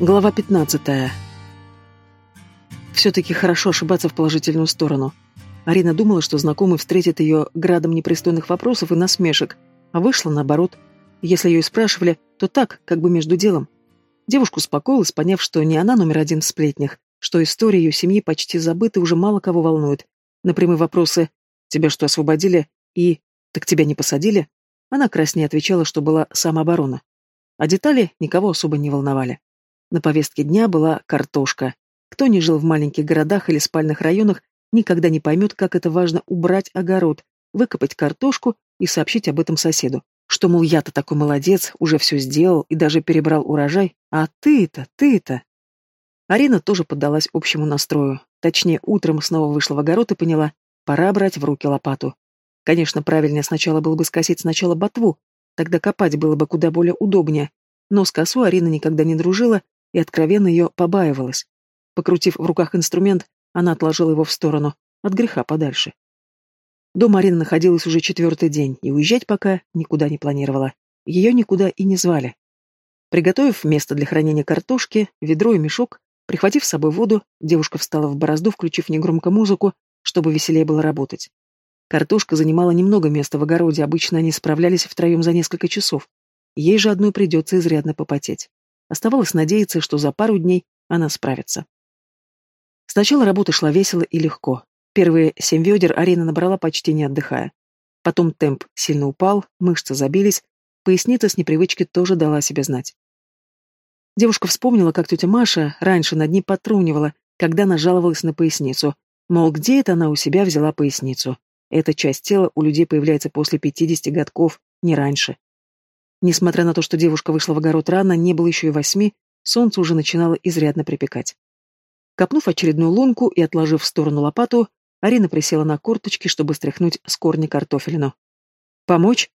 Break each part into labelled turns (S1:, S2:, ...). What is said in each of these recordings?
S1: Глава 15. Все-таки хорошо ошибаться в положительную сторону. Арина думала, что знакомый встретит ее градом непристойных вопросов и насмешек, а вышло наоборот. Если ее и спрашивали, то так, как бы между делом. Девушка успокоилась, поняв, что не она номер один в сплетнях, что история ее семьи почти забыта и уже мало кого волнует. На прямые вопросы «Тебя что, освободили?» и «Так тебя не посадили?» она краснее отвечала, что была самооборона. А детали никого особо не волновали. На повестке дня была картошка. Кто не жил в маленьких городах или спальных районах, никогда не поймет, как это важно убрать огород, выкопать картошку и сообщить об этом соседу. Что, мол, я-то такой молодец, уже все сделал и даже перебрал урожай, а ты-то, ты-то... Арина тоже поддалась общему настрою. Точнее, утром снова вышла в огород и поняла, пора брать в руки лопату. Конечно, правильнее сначала было бы скосить сначала ботву, тогда копать было бы куда более удобнее, но с косу Арина никогда не дружила и откровенно ее побаивалась. Покрутив в руках инструмент, она отложила его в сторону, от греха подальше. Дома Арина находилась уже четвертый день, и уезжать пока никуда не планировала. Ее никуда и не звали. Приготовив место для хранения картошки, ведро и мешок, прихватив с собой воду, девушка встала в борозду, включив негромко музыку, чтобы веселее было работать. Картошка занимала немного места в огороде, обычно они справлялись втроем за несколько часов. Ей же одной придется изрядно попотеть. Оставалось надеяться, что за пару дней она справится. Сначала работа шла весело и легко. Первые семь ведер Арина набрала почти не отдыхая. Потом темп сильно упал, мышцы забились, поясница с непривычки тоже дала себе знать. Девушка вспомнила, как тетя Маша раньше над ней потрунивала, когда она жаловалась на поясницу. Мол, где это она у себя взяла поясницу? Эта часть тела у людей появляется после 50 годков, не раньше. Несмотря на то, что девушка вышла в огород рано, не было еще и восьми, солнце уже начинало изрядно припекать. Копнув очередную лунку и отложив в сторону лопату, Арина присела на корточки, чтобы стряхнуть с корня картофелину. «Помочь?»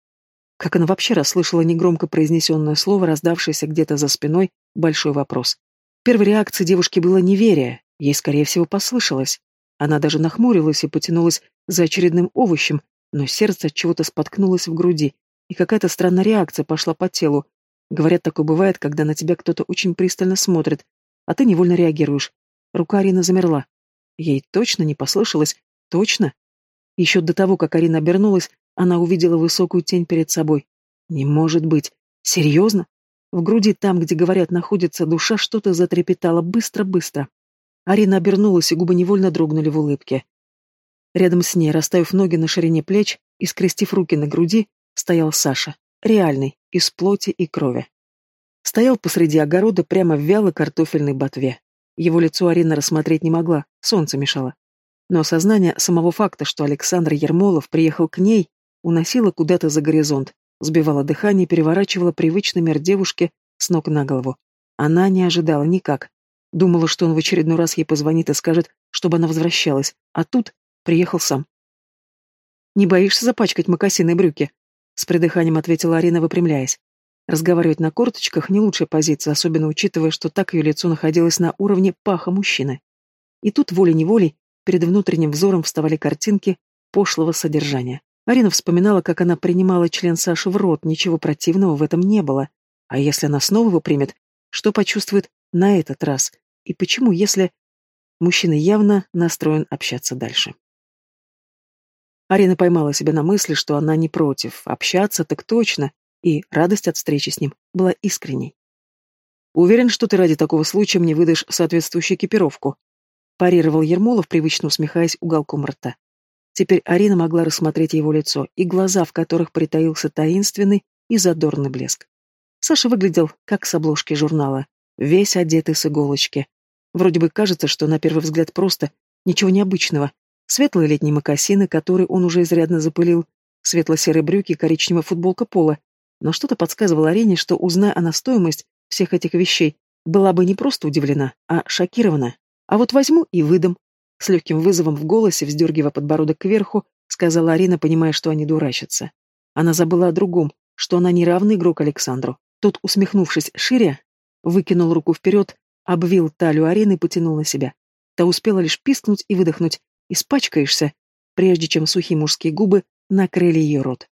S1: Как она вообще расслышала негромко произнесенное слово, раздавшееся где-то за спиной, большой вопрос. Первой реакцией девушки было неверие, ей, скорее всего, послышалось. Она даже нахмурилась и потянулась за очередным овощем, но сердце от чего-то споткнулось в груди, и какая-то странная реакция пошла по телу. Говорят, такое бывает, когда на тебя кто-то очень пристально смотрит, а ты невольно реагируешь. Рука Арины замерла. Ей точно не послышалось? Точно? Еще до того, как Арина обернулась, она увидела высокую тень перед собой. Не может быть. Серьезно? В груди, там, где, говорят, находится душа, что-то затрепетало быстро-быстро. Арина обернулась, и губы невольно дрогнули в улыбке. Рядом с ней, расставив ноги на ширине плеч и скрестив руки на груди, стоял Саша, реальный, из плоти и крови. Стоял посреди огорода прямо в вялой картофельной ботве. Его лицо Арина рассмотреть не могла, солнце мешало. Но осознание самого факта, что Александр Ермолов приехал к ней, уносило куда-то за горизонт, сбивало дыхание и переворачивало привычный мир девушки с ног на голову. Она не ожидала никак. Думала, что он в очередной раз ей позвонит и скажет, чтобы она возвращалась, а тут приехал сам. «Не боишься запачкать мокасины брюки?» С придыханием ответила Арина, выпрямляясь. Разговаривать на корточках не лучшая позиция, особенно учитывая, что так ее лицо находилось на уровне паха мужчины. И тут волей-неволей перед внутренним взором вставали картинки пошлого содержания. Арина вспоминала, как она принимала член Саши в рот, ничего противного в этом не было. А если она снова его примет, что почувствует на этот раз? И почему, если... Мужчина явно настроен общаться дальше. Арина поймала себя на мысли, что она не против, общаться так точно, и радость от встречи с ним была искренней. «Уверен, что ты ради такого случая мне выдашь соответствующую экипировку», парировал Ермолов, привычно усмехаясь уголком рта. Теперь Арина могла рассмотреть его лицо и глаза, в которых притаился таинственный и задорный блеск. Саша выглядел, как с обложки журнала, весь одетый с иголочки. Вроде бы кажется, что на первый взгляд просто, ничего необычного, Светлые летние мокасины, которые он уже изрядно запылил, светло-серые брюки и коричневая футболка пола. Но что-то подсказывало Арене, что, узная она стоимость всех этих вещей, была бы не просто удивлена, а шокирована. А вот возьму и выдам. С легким вызовом в голосе, вздергивая подбородок кверху, сказала Арина, понимая, что они дурачатся. Она забыла о другом, что она не равный игрок Александру. Тот, усмехнувшись шире, выкинул руку вперед, обвил талию Арины и потянул на себя. Та успела лишь пискнуть и выдохнуть. Испачкаешься, прежде чем сухие мужские губы накрыли ее рот.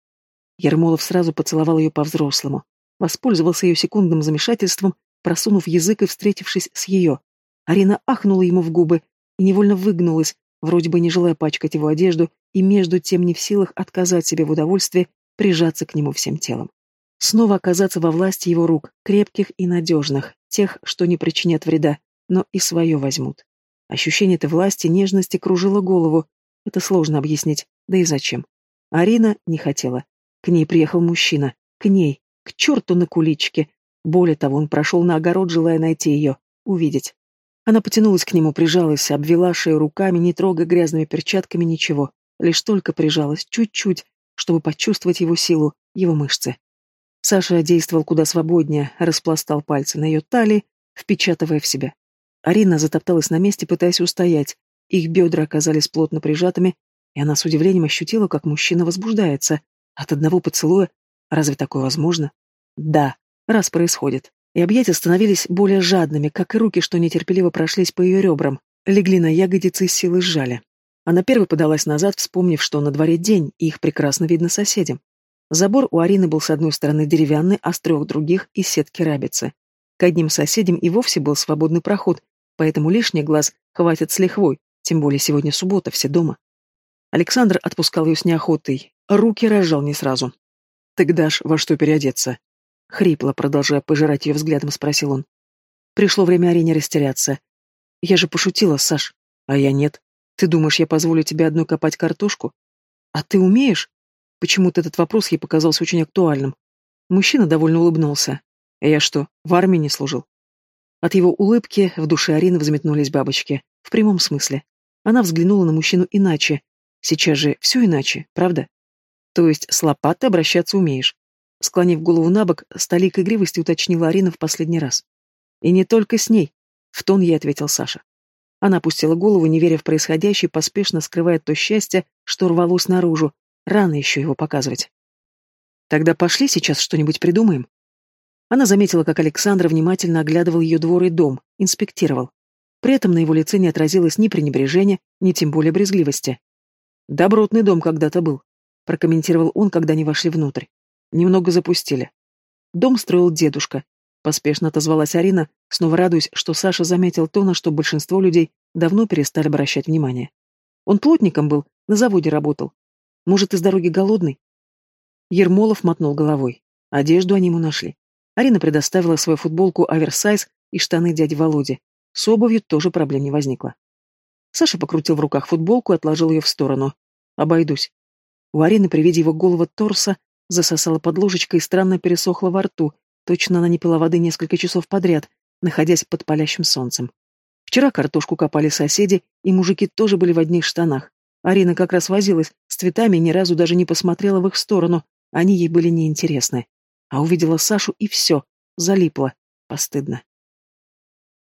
S1: Ермолов сразу поцеловал ее по-взрослому, воспользовался ее секундным замешательством, просунув язык и встретившись с ее. Арина ахнула ему в губы и невольно выгнулась, вроде бы не желая пачкать его одежду и между тем не в силах отказать себе в удовольствии прижаться к нему всем телом. Снова оказаться во власти его рук, крепких и надежных, тех, что не причинят вреда, но и свое возьмут. Ощущение этой власти, нежности кружило голову. Это сложно объяснить, да и зачем. Арина не хотела. К ней приехал мужчина. К ней. К черту на куличке. Более того, он прошел на огород, желая найти ее, увидеть. Она потянулась к нему, прижалась, обвела шею руками, не трогая грязными перчатками ничего. Лишь только прижалась, чуть-чуть, чтобы почувствовать его силу, его мышцы. Саша действовал куда свободнее, распластал пальцы на ее талии, впечатывая в себя. Арина затопталась на месте, пытаясь устоять. Их бедра оказались плотно прижатыми, и она с удивлением ощутила, как мужчина возбуждается. От одного поцелуя разве такое возможно? Да, раз происходит. И объятия становились более жадными, как и руки, что нетерпеливо прошлись по ее ребрам, легли на ягодицы и силой сжали. Она первой подалась назад, вспомнив, что на дворе день, и их прекрасно видно соседям. Забор у Арины был с одной стороны деревянный, а с трех других — из сетки рабицы. К одним соседям и вовсе был свободный проход, поэтому лишний глаз хватит с лихвой, тем более сегодня суббота, все дома. Александр отпускал ее с неохотой, руки разжал не сразу. «Ты дашь во что переодеться?» Хрипло, продолжая пожирать ее взглядом, спросил он. Пришло время Арине растеряться. «Я же пошутила, Саш. А я нет. Ты думаешь, я позволю тебе одной копать картошку? А ты умеешь?» Почему-то этот вопрос ей показался очень актуальным. Мужчина довольно улыбнулся. «Я что, в армии не служил?» От его улыбки в душе Арины взметнулись бабочки. В прямом смысле. Она взглянула на мужчину иначе. Сейчас же все иначе, правда? То есть с лопатой обращаться умеешь. Склонив голову на бок, столик игривости уточнила Арина в последний раз. И не только с ней, в тон ей ответил Саша. Она опустила голову, не веря в происходящее, поспешно скрывая то счастье, что рвалось наружу, Рано еще его показывать. Тогда пошли сейчас что-нибудь придумаем. Она заметила, как Александр внимательно оглядывал ее двор и дом, инспектировал. При этом на его лице не отразилось ни пренебрежения, ни тем более брезгливости. «Добротный дом когда-то был», — прокомментировал он, когда они вошли внутрь. «Немного запустили. Дом строил дедушка», — поспешно отозвалась Арина, снова радуясь, что Саша заметил то, на что большинство людей давно перестали обращать внимание. Он плотником был, на заводе работал, может, из дороги голодный? Ермолов мотнул головой. Одежду они ему нашли. Арина предоставила свою футболку оверсайз и штаны дяди Володи. С обувью тоже проблем не возникло. Саша покрутил в руках футболку и отложил ее в сторону. «Обойдусь». У Арины при виде его голого торса засосала под ложечкой и странно пересохла во рту. Точно она не пила воды несколько часов подряд, находясь под палящим солнцем. Вчера картошку копали соседи, и мужики тоже были в одних штанах. Арина как раз возилась с цветами и ни разу даже не посмотрела в их сторону, они ей были неинтересны. А увидела Сашу и все, залипла. Постыдно.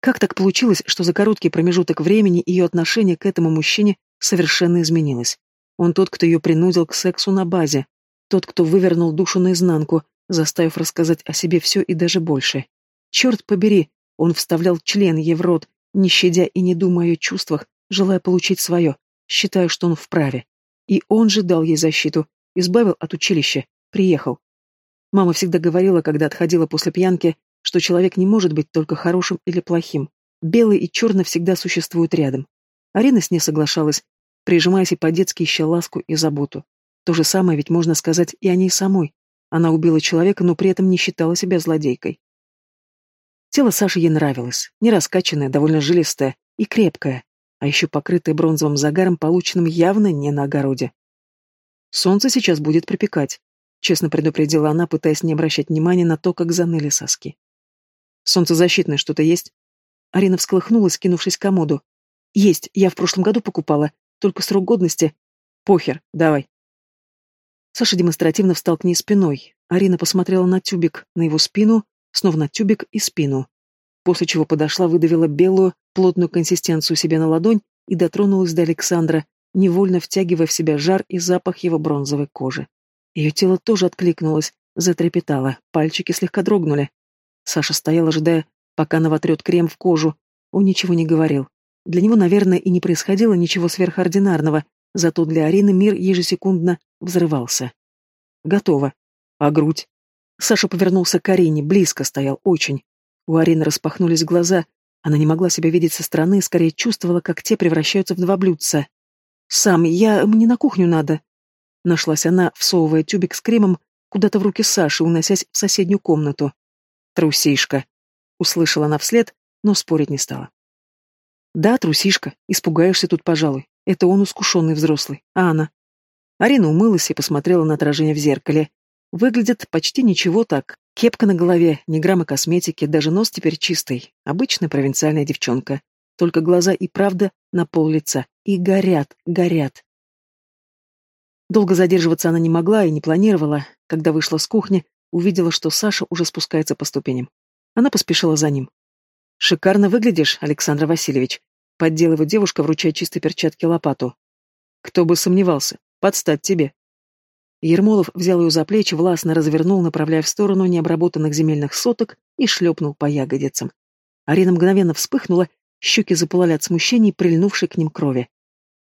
S1: Как так получилось, что за короткий промежуток времени ее отношение к этому мужчине совершенно изменилось? Он тот, кто ее принудил к сексу на базе, тот, кто вывернул душу наизнанку, заставив рассказать о себе все и даже больше. Черт побери, он вставлял член ей в рот, не щадя и не думая о чувствах, желая получить свое, Считаю, что он вправе. И он же дал ей защиту, избавил от училища, приехал. Мама всегда говорила, когда отходила после пьянки, что человек не может быть только хорошим или плохим. Белый и черный всегда существуют рядом. Арина с ней соглашалась, прижимаясь и по-детски ища ласку и заботу. То же самое ведь можно сказать и о ней самой. Она убила человека, но при этом не считала себя злодейкой. Тело Саши ей нравилось, не раскачанное, довольно жилистое и крепкое, а еще покрытые бронзовым загаром, полученным явно не на огороде. «Солнце сейчас будет припекать», — честно предупредила она, пытаясь не обращать внимания на то, как заныли соски. «Солнцезащитное что-то есть?» Арина всколыхнулась, кинувшись к комоду. «Есть, я в прошлом году покупала, только срок годности. Похер, давай». Саша демонстративно встал к ней спиной. Арина посмотрела на тюбик, на его спину, снова на тюбик и спину после чего подошла, выдавила белую, плотную консистенцию себе на ладонь и дотронулась до Александра, невольно втягивая в себя жар и запах его бронзовой кожи. Ее тело тоже откликнулось, затрепетало, пальчики слегка дрогнули. Саша стоял, ожидая, пока она вотрет крем в кожу. Он ничего не говорил. Для него, наверное, и не происходило ничего сверхординарного, зато для Арины мир ежесекундно взрывался. Готово. А грудь? Саша повернулся к Арине, близко стоял, очень. У Арины распахнулись глаза. Она не могла себя видеть со стороны, скорее чувствовала, как те превращаются в два блюдца. «Сам, я... мне на кухню надо». Нашлась она, всовывая тюбик с кремом куда-то в руки Саши, уносясь в соседнюю комнату. «Трусишка», — услышала она вслед, но спорить не стала. «Да, трусишка, испугаешься тут, пожалуй. Это он искушенный взрослый, а она?» Арина умылась и посмотрела на отражение в зеркале. Выглядит почти ничего так. Кепка на голове, ни грамма косметики, даже нос теперь чистый. Обычная провинциальная девчонка. Только глаза и правда на пол лица. И горят, горят. Долго задерживаться она не могла и не планировала. Когда вышла с кухни, увидела, что Саша уже спускается по ступеням. Она поспешила за ним. «Шикарно выглядишь, Александр Васильевич», — подделывает девушка, вручая чистой перчатке лопату. «Кто бы сомневался, подстать тебе», Ермолов взял ее за плечи, властно развернул, направляя в сторону необработанных земельных соток и шлепнул по ягодицам. Арина мгновенно вспыхнула, щеки запылали от смущения и прильнувшей к ним крови.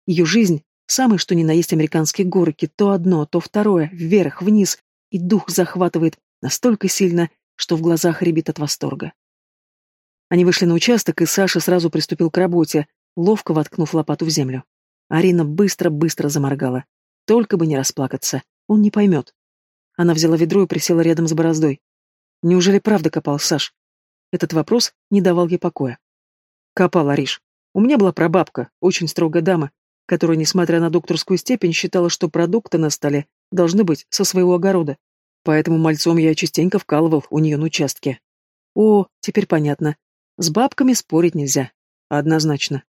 S1: Ее жизнь — самое что ни на есть американские горки, то одно, то второе, вверх, вниз, и дух захватывает настолько сильно, что в глазах рябит от восторга. Они вышли на участок, и Саша сразу приступил к работе, ловко воткнув лопату в землю. Арина быстро-быстро заморгала. Только бы не расплакаться. Он не поймет. Она взяла ведро и присела рядом с бороздой. Неужели правда копал Саш? Этот вопрос не давал ей покоя. Копал Ариш. У меня была прабабка, очень строгая дама, которая, несмотря на докторскую степень, считала, что продукты на столе должны быть со своего огорода. Поэтому мальцом я частенько вкалывал у нее на участке. О, теперь понятно. С бабками спорить нельзя. Однозначно.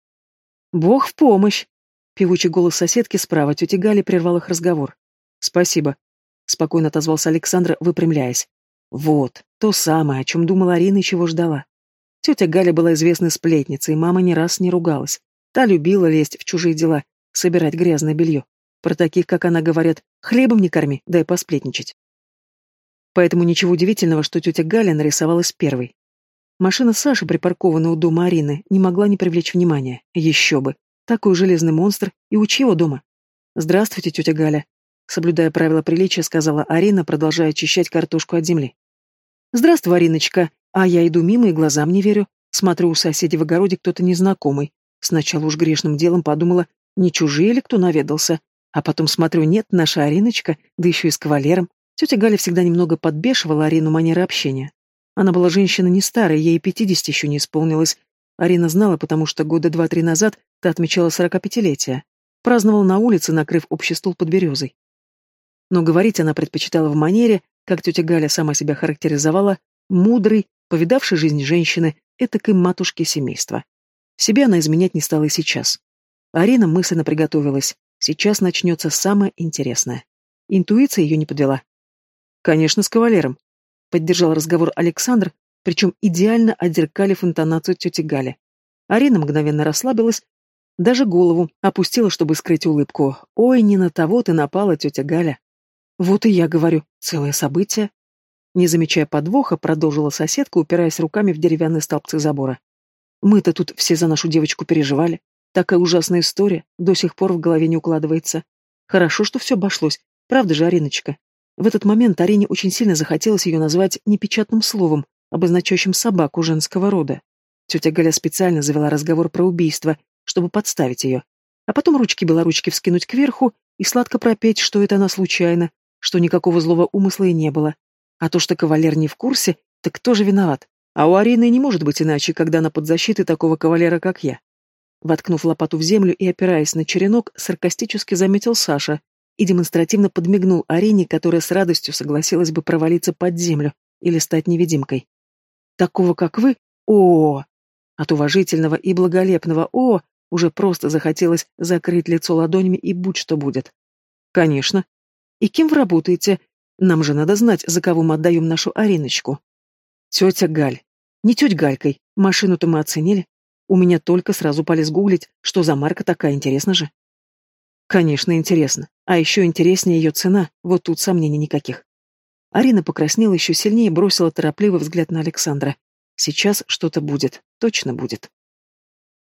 S1: Бог в помощь! Певучий голос соседки справа тети Гали прервал их разговор. «Спасибо», — спокойно отозвался Александр, выпрямляясь. «Вот, то самое, о чем думала Арина и чего ждала. Тетя Галя была известной сплетницей, мама ни раз не ругалась. Та любила лезть в чужие дела, собирать грязное белье. Про таких, как она, говорят, хлебом не корми, дай посплетничать. Поэтому ничего удивительного, что тетя Галя нарисовалась первой. Машина Саши, припаркованная у дома Арины, не могла не привлечь внимания. Еще бы. Такой железный монстр и у чьего дома? «Здравствуйте, тетя Галя», соблюдая правила приличия, сказала Арина, продолжая очищать картошку от земли. «Здравствуй, Ариночка. А я иду мимо и глазам не верю. Смотрю, у соседей в огороде кто-то незнакомый. Сначала уж грешным делом подумала, не чужие ли кто наведался. А потом смотрю, нет, наша Ариночка, да еще и с кавалером. Тетя Галя всегда немного подбешивала Арину манеры общения. Она была женщина не старая, ей пятидесяти еще не исполнилось. Арина знала, потому что года два-три назад та отмечала сорокапятилетие. Праздновал на улице, накрыв общий стол под березой. Но говорить она предпочитала в манере, как тетя Галя сама себя характеризовала, мудрой, повидавшей жизнь женщины, этакой матушки семейства. Себе она изменять не стала и сейчас. Арина мысленно приготовилась. Сейчас начнется самое интересное. Интуиция ее не подвела. «Конечно, с кавалером», — поддержал разговор Александр, причем идеально отзеркалив интонацию тети Гали. Арина мгновенно расслабилась, даже голову опустила, чтобы скрыть улыбку. «Ой, не на того ты напала, тетя Галя». Вот и я говорю, целое событие. Не замечая подвоха, продолжила соседка, упираясь руками в деревянные столбцы забора. Мы-то тут все за нашу девочку переживали. Такая ужасная история, до сих пор в голове не укладывается. Хорошо, что все обошлось. Правда же, Ариночка? В этот момент Арине очень сильно захотелось ее назвать непечатным словом, обозначающим собаку женского рода. Тетя Галя специально завела разговор про убийство, чтобы подставить ее. А потом ручки-белоручки вскинуть кверху и сладко пропеть, что это она случайно, что никакого злого умысла и не было. А то, что кавалер не в курсе, так кто же виноват? А у Арины не может быть иначе, когда она под защитой такого кавалера, как я. Воткнув лопату в землю и опираясь на черенок, саркастически заметил Саша и демонстративно подмигнул Арине, которая с радостью согласилась бы провалиться под землю или стать невидимкой. Такого, как вы? О! От уважительного и благолепного «о» уже просто захотелось закрыть лицо ладонями и будь что будет. Конечно, и кем вы работаете? Нам же надо знать, за кого мы отдаем нашу Ариночку. Тетя Галь. Не тетя Галькой. Машину-то мы оценили. У меня только сразу полез гуглить, что за марка такая, интересно же. Конечно, интересно. А еще интереснее ее цена, вот тут сомнений никаких. Арина покраснела еще сильнее и бросила торопливый взгляд на Александра. Сейчас что-то будет, точно будет.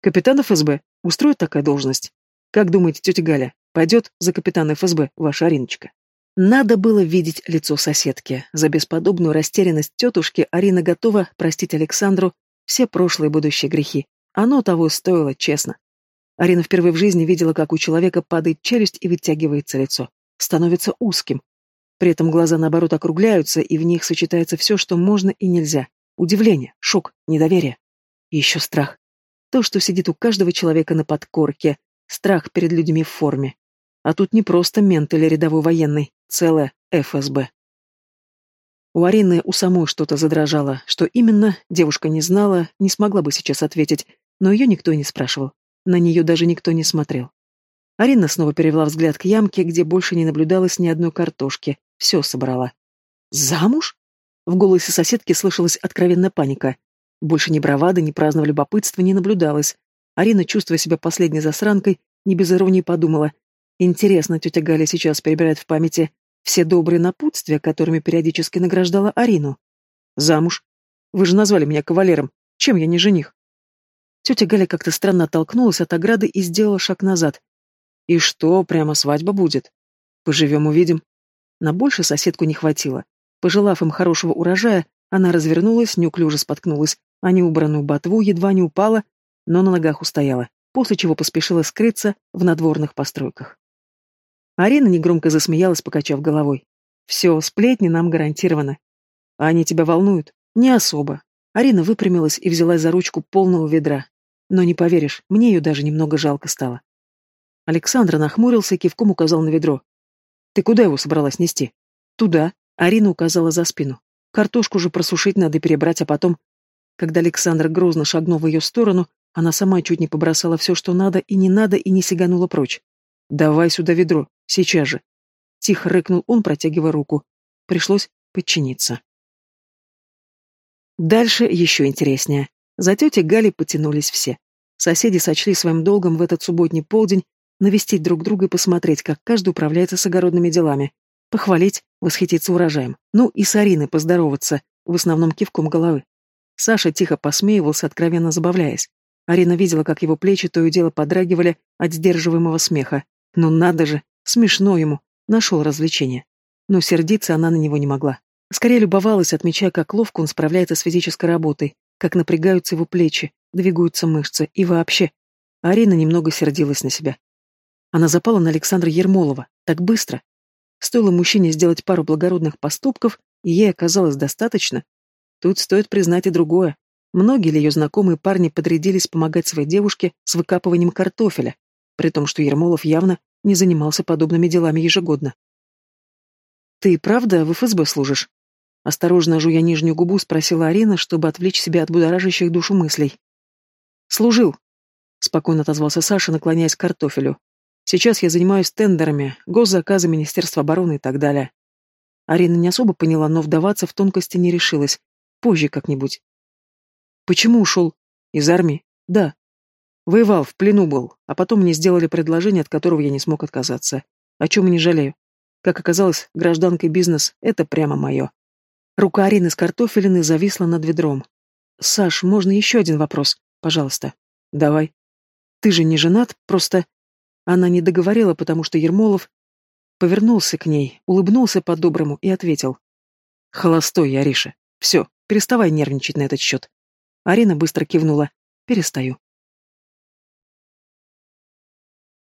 S1: Капитан ФСБ, устроит такая должность? Как думаете, тетя Галя, Пойдет за капитана ФСБ ваша Ариночка. Надо было видеть лицо соседки. За бесподобную растерянность тетушки Арина готова простить Александру все прошлые и будущие грехи. Оно того стоило, честно. Арина впервые в жизни видела, как у человека падает челюсть и вытягивается лицо. Становится узким. При этом глаза, наоборот, округляются, и в них сочетается все, что можно и нельзя. Удивление, шок, недоверие. И еще страх. То, что сидит у каждого человека на подкорке. Страх перед людьми в форме. А тут не просто мент или рядовой военный, целое ФСБ. У Арины у самой что-то задрожало. Что именно, девушка не знала, не смогла бы сейчас ответить, но ее никто не спрашивал. На нее даже никто не смотрел. Арина снова перевела взгляд к ямке, где больше не наблюдалось ни одной картошки. Все собрала. «Замуж?» В голосе соседки слышалась откровенная паника. Больше ни бравады, ни праздного любопытства не наблюдалось. Арина, чувствуя себя последней засранкой, не без иронии подумала. Интересно, тетя Галя сейчас перебирает в памяти все добрые напутствия, которыми периодически награждала Арину. «Замуж? Вы же назвали меня кавалером. Чем я не жених?» Тетя Галя как-то странно оттолкнулась от ограды и сделала шаг назад. «И что, прямо свадьба будет? Поживем, увидим». На больше соседку не хватило. Пожелав им хорошего урожая, она развернулась, неуклюже споткнулась, а неубранную ботву едва не упала, но на ногах устояла, после чего поспешила скрыться в надворных постройках. Арина негромко засмеялась, покачав головой. «Все, сплетни нам гарантированы. А они тебя волнуют?» «Не особо». Арина выпрямилась и взялась за ручку полного ведра. Но не поверишь, мне ее даже немного жалко стало. Александр нахмурился и кивком указал на ведро. «Ты куда его собралась нести?» «Туда», — Арина указала за спину. «Картошку же просушить надо перебрать, а потом...» Когда Александр грозно шагнул в ее сторону, она сама чуть не побросала все, что надо и не надо, и не сиганула прочь. «Давай сюда ведро, сейчас же!» Тихо рыкнул он, протягивая руку. Пришлось подчиниться. Дальше еще интереснее. За тетей Галей потянулись все. Соседи сочли своим долгом в этот субботний полдень навестить друг друга и посмотреть, как каждый управляется с огородными делами. Похвалить, восхититься урожаем. Ну и с Ариной поздороваться, в основном кивком головы. Саша тихо посмеивался, откровенно забавляясь. Арина видела, как его плечи то и дело подрагивали от сдерживаемого смеха. Ну надо же, смешно ему, нашел развлечение. Но сердиться она на него не могла. Скорее любовалась, отмечая, как ловко он справляется с физической работой, как напрягаются его плечи, двигаются мышцы и вообще. Арина немного сердилась на себя. Она запала на Александра Ермолова, так быстро. Стоило мужчине сделать пару благородных поступков, и ей оказалось достаточно. Тут стоит признать и другое. Многие ли ее знакомые парни подрядились помогать своей девушке с выкапыванием картофеля, при том, что Ермолов явно не занимался подобными делами ежегодно. «Ты правда в ФСБ служишь?» Осторожно жуя нижнюю губу, спросила Арина, чтобы отвлечь себя от будоражащих душу мыслей. «Служил», — спокойно отозвался Саша, наклоняясь к картофелю. «Сейчас я занимаюсь тендерами, госзаказы Министерства обороны и так далее». Арина не особо поняла, но вдаваться в тонкости не решилась. Позже как-нибудь. «Почему ушел?» «Из армии?» «Да». Воевал, в плену был, а потом мне сделали предложение, от которого я не смог отказаться. О чем и не жалею. Как оказалось, гражданка и бизнес — это прямо мое. Рука Арины с картофелины зависла над ведром. «Саш, можно еще один вопрос? Пожалуйста». «Давай». «Ты же не женат, просто...» Она не договорила, потому что Ермолов повернулся к ней, улыбнулся по-доброму и ответил. «Холостой, Ариша. Все, переставай нервничать на этот счет». Арина быстро кивнула. «Перестаю».